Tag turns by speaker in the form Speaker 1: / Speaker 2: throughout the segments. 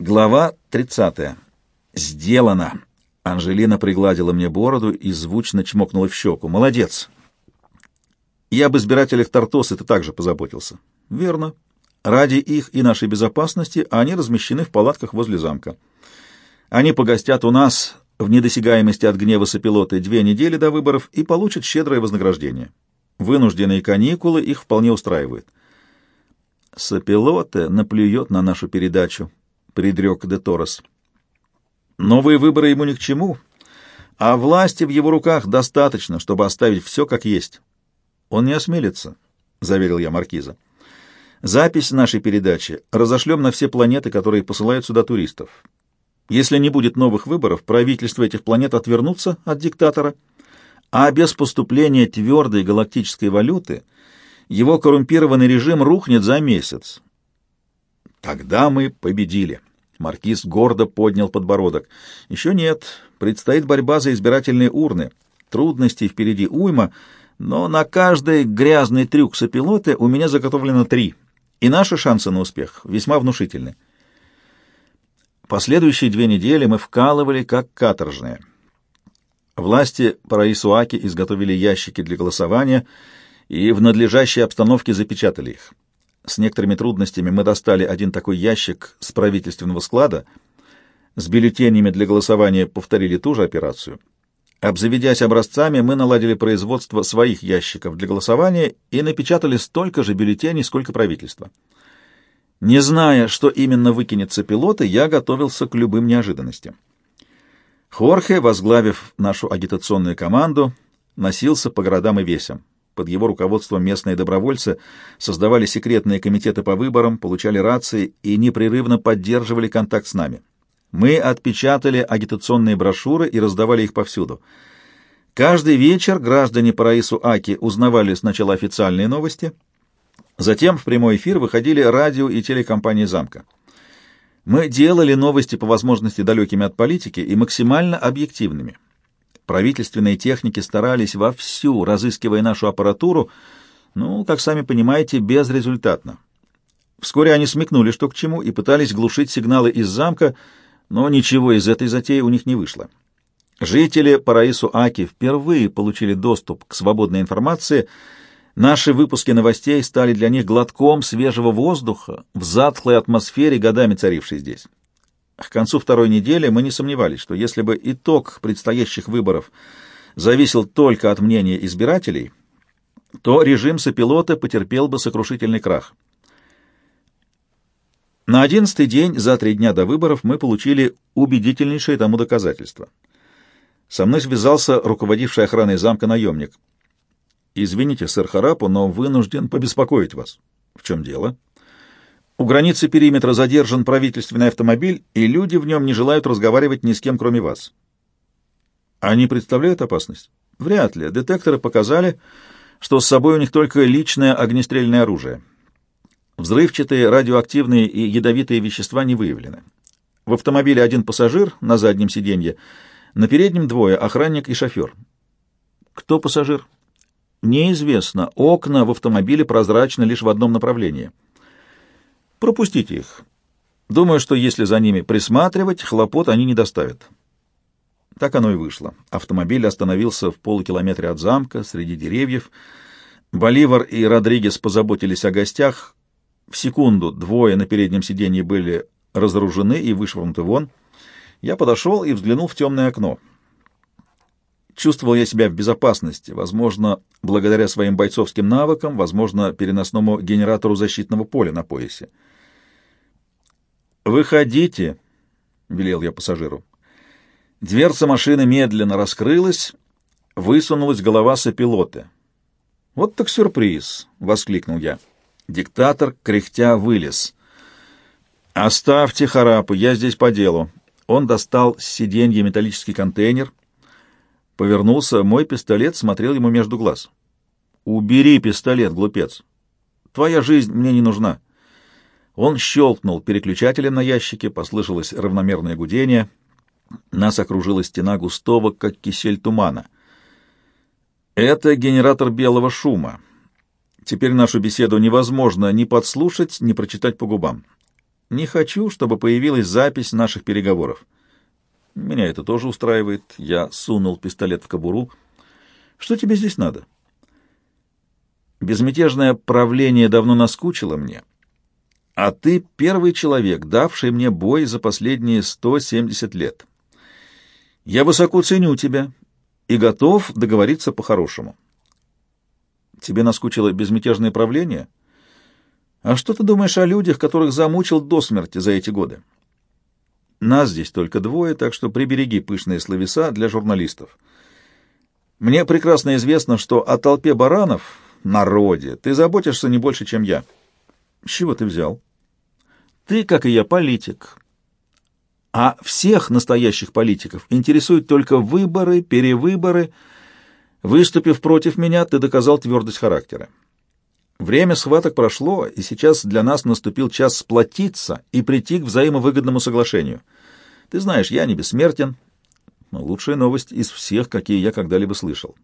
Speaker 1: Глава 30. Сделано. Анжелина пригладила мне бороду и звучно чмокнула в щеку. Молодец. Я об избирателях Тартосы ты также позаботился. Верно. Ради их и нашей безопасности они размещены в палатках возле замка. Они погостят у нас в недосягаемости от гнева сопилоты две недели до выборов и получат щедрое вознаграждение. Вынужденные каникулы их вполне устраивают. Сопилоте наплюет на нашу передачу, предрек де Торрес. Новые выборы ему ни к чему, а власти в его руках достаточно, чтобы оставить все как есть. Он не осмелится, — заверил я маркиза. Запись нашей передачи разошлем на все планеты, которые посылают сюда туристов. Если не будет новых выборов, правительства этих планет отвернутся от диктатора, а без поступления твердой галактической валюты его коррумпированный режим рухнет за месяц. Тогда мы победили. Маркиз гордо поднял подбородок. Еще нет, предстоит борьба за избирательные урны. Трудностей впереди уйма, но на каждый грязный трюк сопилоты у меня заготовлено три, и наши шансы на успех весьма внушительны. Последующие две недели мы вкалывали как каторжные. Власти Параисуаки изготовили ящики для голосования и в надлежащей обстановке запечатали их. С некоторыми трудностями мы достали один такой ящик с правительственного склада. С бюллетенями для голосования повторили ту же операцию. Обзаведясь образцами, мы наладили производство своих ящиков для голосования и напечатали столько же бюллетеней, сколько правительство. Не зная, что именно выкинется пилоты, я готовился к любым неожиданностям. Хорхе, возглавив нашу агитационную команду, носился по городам и весям. Под его руководством местные добровольцы создавали секретные комитеты по выборам, получали рации и непрерывно поддерживали контакт с нами. Мы отпечатали агитационные брошюры и раздавали их повсюду. Каждый вечер граждане по Аки узнавали сначала официальные новости — Затем в прямой эфир выходили радио и телекомпании «Замка». Мы делали новости по возможности далекими от политики и максимально объективными. Правительственные техники старались вовсю, разыскивая нашу аппаратуру, ну, как сами понимаете, безрезультатно. Вскоре они смекнули, что к чему, и пытались глушить сигналы из замка, но ничего из этой затеи у них не вышло. Жители Параису Аки впервые получили доступ к свободной информации — Наши выпуски новостей стали для них глотком свежего воздуха в затхлой атмосфере, годами царившей здесь. К концу второй недели мы не сомневались, что если бы итог предстоящих выборов зависел только от мнения избирателей, то режим сопилота потерпел бы сокрушительный крах. На одиннадцатый день, за три дня до выборов, мы получили убедительнейшее тому доказательство. Со мной связался руководивший охраной замка наемник — «Извините, сэр Харапу, но вынужден побеспокоить вас». «В чем дело?» «У границы периметра задержан правительственный автомобиль, и люди в нем не желают разговаривать ни с кем, кроме вас». «Они представляют опасность?» «Вряд ли. Детекторы показали, что с собой у них только личное огнестрельное оружие. Взрывчатые, радиоактивные и ядовитые вещества не выявлены. В автомобиле один пассажир на заднем сиденье, на переднем двое, охранник и шофер. Кто пассажир? Неизвестно. Окна в автомобиле прозрачны лишь в одном направлении. Пропустите их. Думаю, что если за ними присматривать, хлопот они не доставят. Так оно и вышло. Автомобиль остановился в полукилометре от замка, среди деревьев. Боливар и Родригес позаботились о гостях. В секунду двое на переднем сиденье были разоружены и вышвырнуты вон. Я подошел и взглянул в темное окно. Чувствовал я себя в безопасности, возможно, благодаря своим бойцовским навыкам, возможно, переносному генератору защитного поля на поясе. «Выходите», — велел я пассажиру. Дверца машины медленно раскрылась, высунулась голова сопилота. «Вот так сюрприз!» — воскликнул я. Диктатор, кряхтя, вылез. «Оставьте харапу, я здесь по делу». Он достал с сиденья металлический контейнер, Повернулся, мой пистолет смотрел ему между глаз. «Убери пистолет, глупец! Твоя жизнь мне не нужна!» Он щелкнул переключателем на ящике, послышалось равномерное гудение. Нас окружила стена густого, как кисель тумана. Это генератор белого шума. Теперь нашу беседу невозможно ни подслушать, ни прочитать по губам. Не хочу, чтобы появилась запись наших переговоров. Меня это тоже устраивает. Я сунул пистолет в кобуру. Что тебе здесь надо? Безмятежное правление давно наскучило мне. А ты первый человек, давший мне бой за последние 170 лет. Я высоко ценю тебя и готов договориться по-хорошему. Тебе наскучило безмятежное правление? А что ты думаешь о людях, которых замучил до смерти за эти годы? Нас здесь только двое, так что прибереги пышные словеса для журналистов. Мне прекрасно известно, что о толпе баранов, народе, ты заботишься не больше, чем я. С чего ты взял? Ты, как и я, политик. А всех настоящих политиков интересуют только выборы, перевыборы. Выступив против меня, ты доказал твердость характера. Время схваток прошло, и сейчас для нас наступил час сплотиться и прийти к взаимовыгодному соглашению. Ты знаешь, я не бессмертен. Лучшая новость из всех, какие я когда-либо слышал.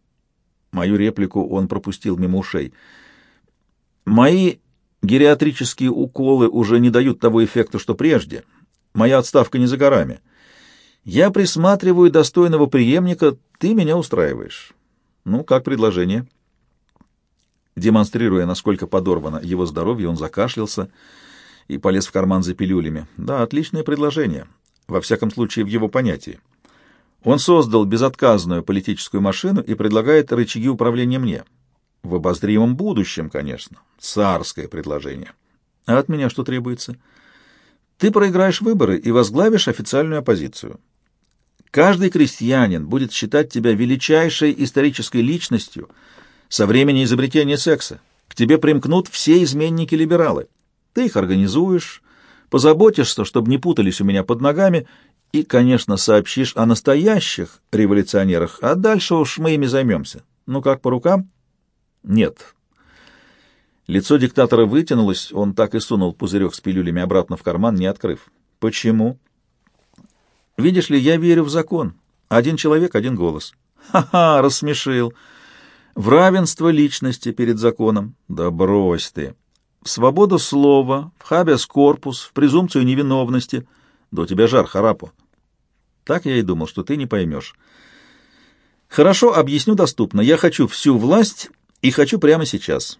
Speaker 1: Мою реплику он пропустил мимо ушей. Мои гериатрические уколы уже не дают того эффекта, что прежде. Моя отставка не за горами. Я присматриваю достойного преемника, ты меня устраиваешь. Ну, как предложение?» Демонстрируя, насколько подорвано его здоровье, он закашлялся и полез в карман за пилюлями. Да, отличное предложение, во всяком случае в его понятии. Он создал безотказную политическую машину и предлагает рычаги управления мне. В обозримом будущем, конечно. Царское предложение. А от меня что требуется? Ты проиграешь выборы и возглавишь официальную оппозицию. Каждый крестьянин будет считать тебя величайшей исторической личностью — со времени изобретения секса. К тебе примкнут все изменники-либералы. Ты их организуешь, позаботишься, чтобы не путались у меня под ногами, и, конечно, сообщишь о настоящих революционерах, а дальше уж мы ими займемся. Ну как, по рукам? Нет. Лицо диктатора вытянулось, он так и сунул пузырек с пилюлями обратно в карман, не открыв. Почему? Видишь ли, я верю в закон. Один человек, один голос. Ха-ха, рассмешил в равенство личности перед законом. Да брось ты! В свободу слова, в хабиас корпус, в презумпцию невиновности. Да у тебя жар, харапу. Так я и думал, что ты не поймешь. Хорошо, объясню доступно. Я хочу всю власть и хочу прямо сейчас.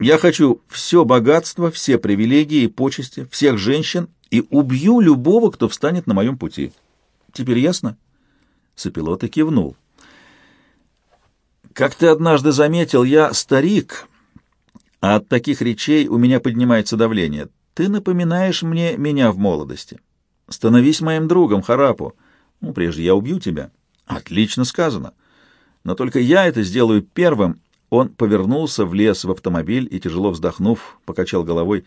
Speaker 1: Я хочу все богатство, все привилегии и почести, всех женщин и убью любого, кто встанет на моем пути. Теперь ясно? Сапилота кивнул. Как ты однажды заметил, я старик, а от таких речей у меня поднимается давление. Ты напоминаешь мне меня в молодости. Становись моим другом, Харапу. Ну, прежде я убью тебя. Отлично сказано. Но только я это сделаю первым. Он повернулся, влез в автомобиль и, тяжело вздохнув, покачал головой.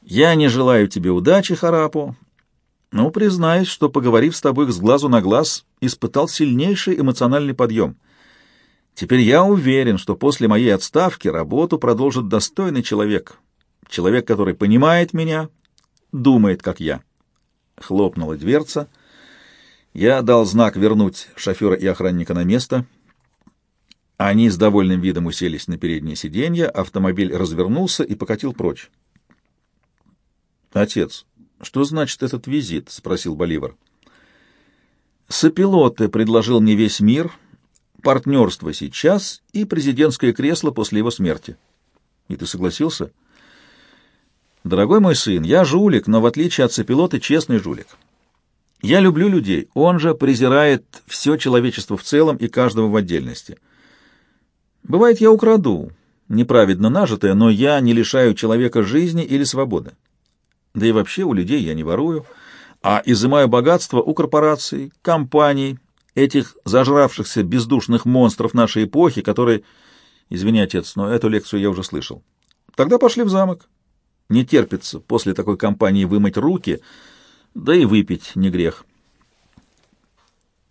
Speaker 1: Я не желаю тебе удачи, Харапу. Но признаюсь, что, поговорив с тобой с глазу на глаз, испытал сильнейший эмоциональный подъем — Теперь я уверен, что после моей отставки работу продолжит достойный человек. Человек, который понимает меня, думает, как я. Хлопнула дверца. Я дал знак вернуть шофера и охранника на место. Они с довольным видом уселись на переднее сиденье, автомобиль развернулся и покатил прочь. «Отец, что значит этот визит?» — спросил Боливар. «Сопилоты предложил мне весь мир» партнерство сейчас и президентское кресло после его смерти. И ты согласился? Дорогой мой сын, я жулик, но в отличие от сопилота честный жулик. Я люблю людей, он же презирает все человечество в целом и каждого в отдельности. Бывает, я украду, неправедно нажитое, но я не лишаю человека жизни или свободы. Да и вообще у людей я не ворую, а изымаю богатство у корпораций, компаний, этих зажравшихся бездушных монстров нашей эпохи, которые... Извини, отец, но эту лекцию я уже слышал. Тогда пошли в замок. Не терпится после такой кампании вымыть руки, да и выпить не грех.